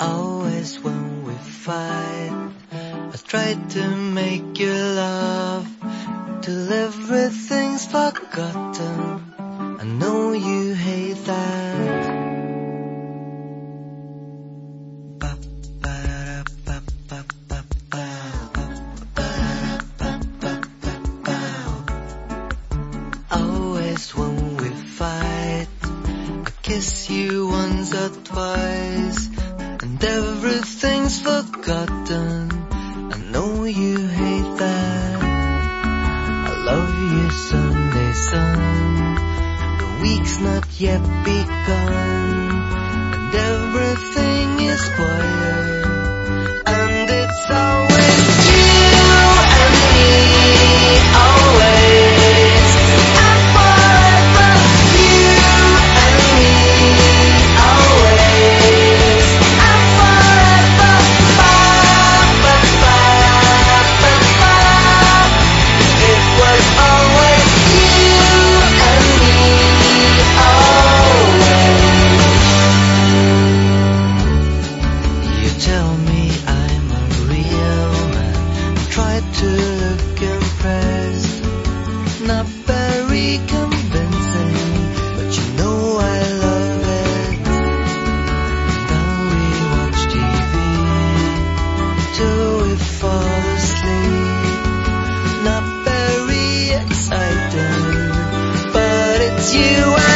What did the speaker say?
Always when we fight, I try to make you laugh. Till everything's forgotten. I know you hate that. Always when we fight, I kiss you once or twice, and everything's forgotten. I know you hate that. I love you Sunday sun. The week's not yet begun and everything is quiet. tried to look impressed, not very convincing, but you know I love it. Then we watch TV till we fall asleep. Not very exciting, but it's you.